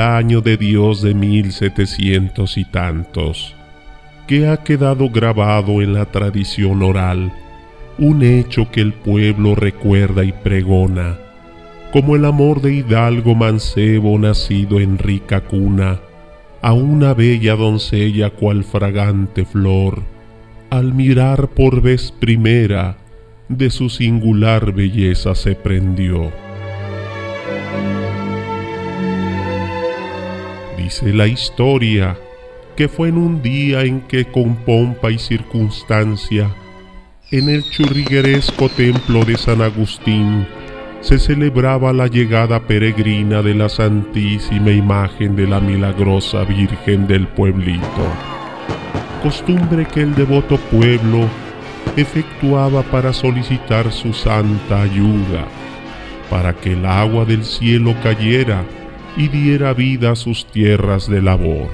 año de Dios de mil setecientos y tantos, que ha quedado grabado en la tradición oral, un hecho que el pueblo recuerda y pregona, como el amor de hidalgo mancebo nacido en rica cuna, a una bella doncella cual fragante flor, al mirar por vez primera, de su singular belleza se prendió. Dice la historia que fue en un día en que con pompa y circunstancia, en el churrigueresco templo de San Agustín, se celebraba la llegada peregrina de la Santísima Imagen de la Milagrosa Virgen del Pueblito, costumbre que el devoto pueblo efectuaba para solicitar su santa ayuda, para que el agua del cielo cayera y diera vida a sus tierras de labor.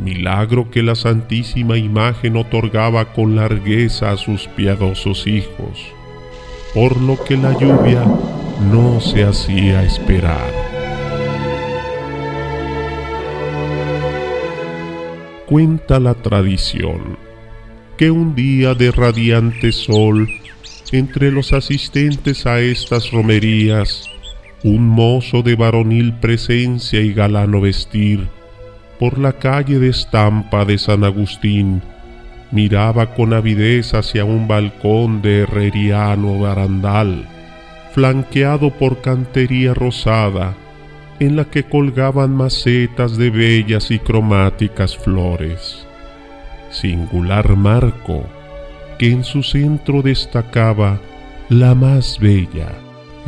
Milagro que la Santísima Imagen otorgaba con largueza a sus piadosos hijos, por lo que la lluvia no se hacía esperar. Cuenta la tradición que un día de radiante sol, entre los asistentes a estas romerías, un mozo de varonil presencia y galano vestir, por la calle de estampa de San Agustín, miraba con avidez hacia un balcón de herreriano barandal, flanqueado por cantería rosada, en la que colgaban macetas de bellas y cromáticas flores. Singular marco que en su centro destacaba la más bella,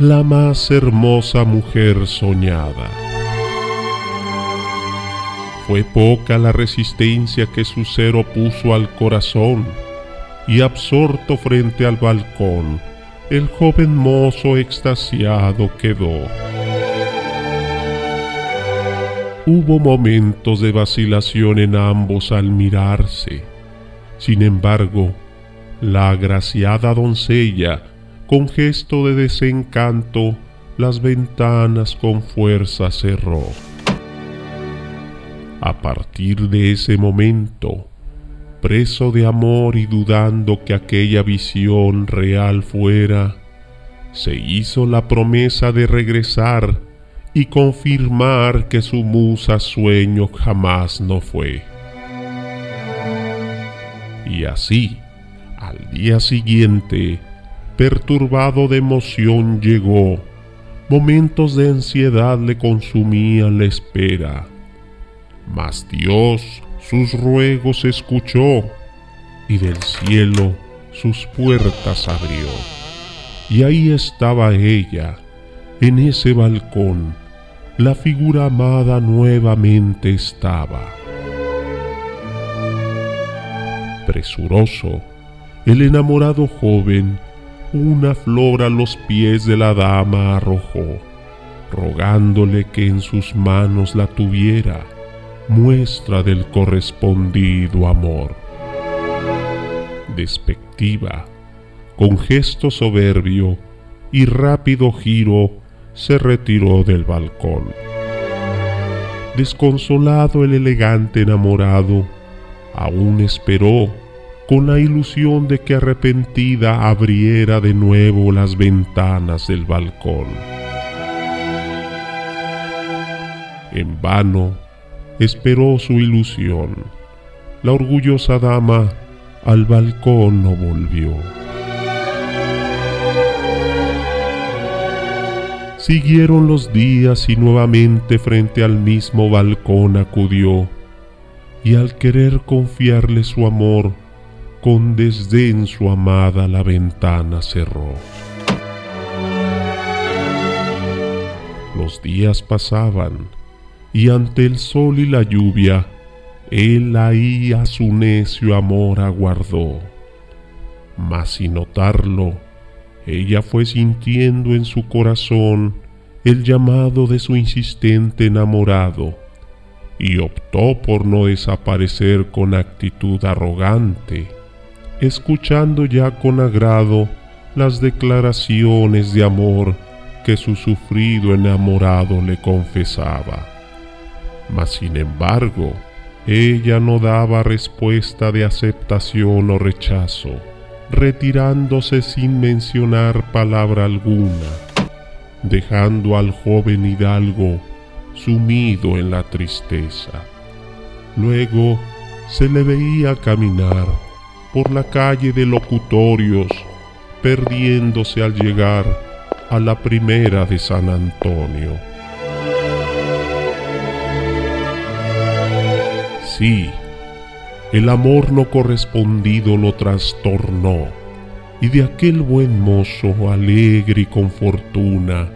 la más hermosa mujer soñada. Fue poca la resistencia que su ser opuso al corazón, y absorto frente al balcón, el joven mozo extasiado quedó. Hubo momentos de vacilación en ambos al mirarse. Sin embargo, la agraciada doncella, con gesto de desencanto, las ventanas con fuerza cerró. A partir de ese momento, preso de amor y dudando que aquella visión real fuera, se hizo la promesa de regresar y confirmar que su musa sueño jamás no fue. Y así, al día siguiente, perturbado de emoción llegó, momentos de ansiedad le consumían la espera, mas Dios sus ruegos escuchó y del cielo sus puertas abrió. Y ahí estaba ella, en ese balcón, la figura amada nuevamente estaba. Presuroso, el enamorado joven una flor a los pies de la dama arrojó, rogándole que en sus manos la tuviera, muestra del correspondido amor. Despectiva, con gesto soberbio y rápido giro, se retiró del balcón. Desconsolado el elegante enamorado, aún esperó con la ilusión de que arrepentida abriera de nuevo las ventanas del balcón. En vano esperó su ilusión. La orgullosa dama al balcón no volvió. Siguieron los días y nuevamente frente al mismo balcón acudió, y al querer confiarle su amor, con desdén su amada la ventana cerró. Los días pasaban, y ante el sol y la lluvia, él ahí a su necio amor aguardó. Mas sin notarlo, ella fue sintiendo en su corazón el llamado de su insistente enamorado y optó por no desaparecer con actitud arrogante, escuchando ya con agrado las declaraciones de amor que su sufrido enamorado le confesaba. Mas sin embargo, ella no daba respuesta de aceptación o rechazo, retirándose sin mencionar palabra alguna, dejando al joven hidalgo sumido en la tristeza. Luego se le veía caminar por la calle de locutorios, perdiéndose al llegar a la primera de San Antonio. Sí, el amor no correspondido lo trastornó, y de aquel buen mozo alegre y con fortuna,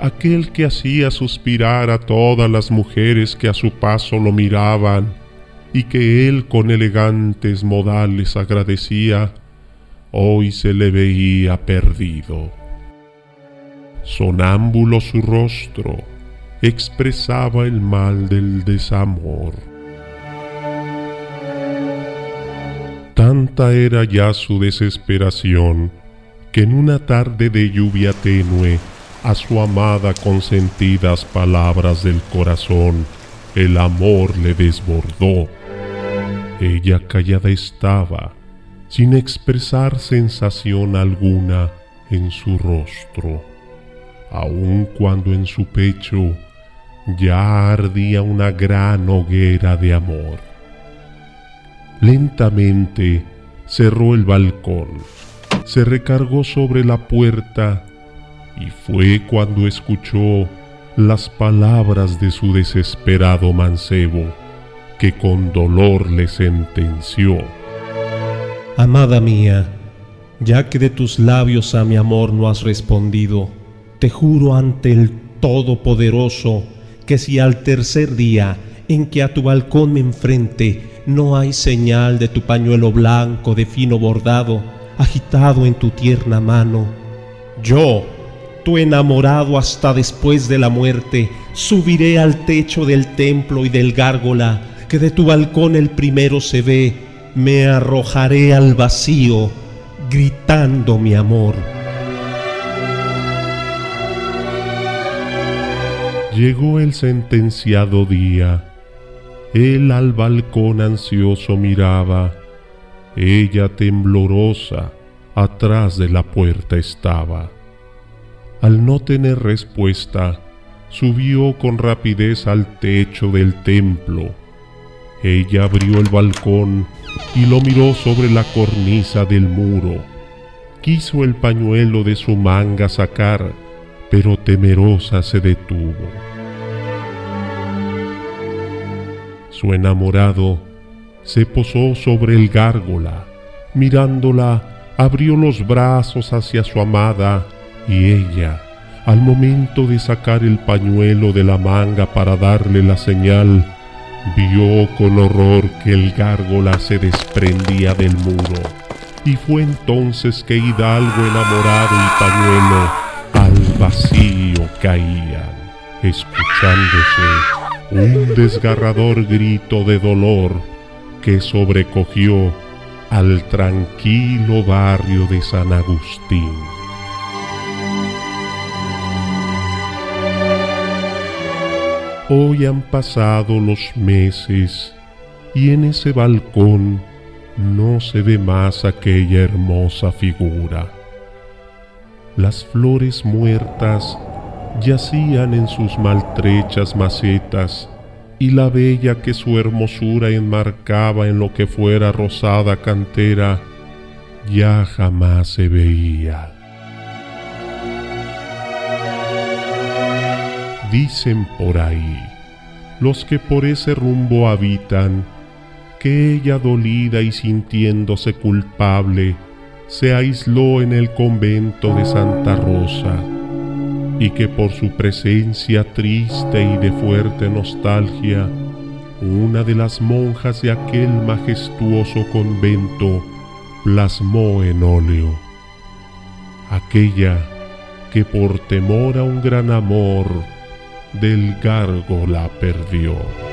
aquel que hacía suspirar a todas las mujeres que a su paso lo miraban, y que él con elegantes modales agradecía, hoy se le veía perdido. Sonámbulo su rostro expresaba el mal del desamor. Tanta era ya su desesperación que en una tarde de lluvia tenue a su amada con sentidas palabras del corazón el amor le desbordó ella callada estaba, sin expresar sensación alguna en su rostro, aun cuando en su pecho ya ardía una gran hoguera de amor. Lentamente cerró el balcón, se recargó sobre la puerta y fue cuando escuchó las palabras de su desesperado mancebo que con dolor le sentenció. Amada mía, ya que de tus labios a mi amor no has respondido, te juro ante el Todopoderoso que si al tercer día en que a tu balcón me enfrente no hay señal de tu pañuelo blanco de fino bordado agitado en tu tierna mano, yo, tu enamorado hasta después de la muerte, subiré al techo del templo y del gárgola que de tu balcón el primero se ve, me arrojaré al vacío, gritando mi amor. Llegó el sentenciado día, él al balcón ansioso miraba, ella temblorosa atrás de la puerta estaba. Al no tener respuesta, subió con rapidez al techo del templo ella abrió el balcón y lo miró sobre la cornisa del muro. Quiso el pañuelo de su manga sacar, pero temerosa se detuvo. Su enamorado se posó sobre el gárgola, mirándola, abrió los brazos hacia su amada y ella, al momento de sacar el pañuelo de la manga para darle la señal, Vio con horror que el gárgola se desprendía del muro, y fue entonces que Hidalgo enamorado y pañuelo al vacío caían, escuchándose un desgarrador grito de dolor que sobrecogió al tranquilo barrio de San Agustín. Hoy han pasado los meses y en ese balcón no se ve más aquella hermosa figura. Las flores muertas yacían en sus maltrechas macetas y la bella que su hermosura enmarcaba en lo que fuera rosada cantera ya jamás se veía. Dicen por ahí, los que por ese rumbo habitan, que ella dolida y sintiéndose culpable, se aisló en el convento de Santa Rosa, y que por su presencia triste y de fuerte nostalgia, una de las monjas de aquel majestuoso convento plasmó en óleo. Aquella que por temor a un gran amor del la perdió.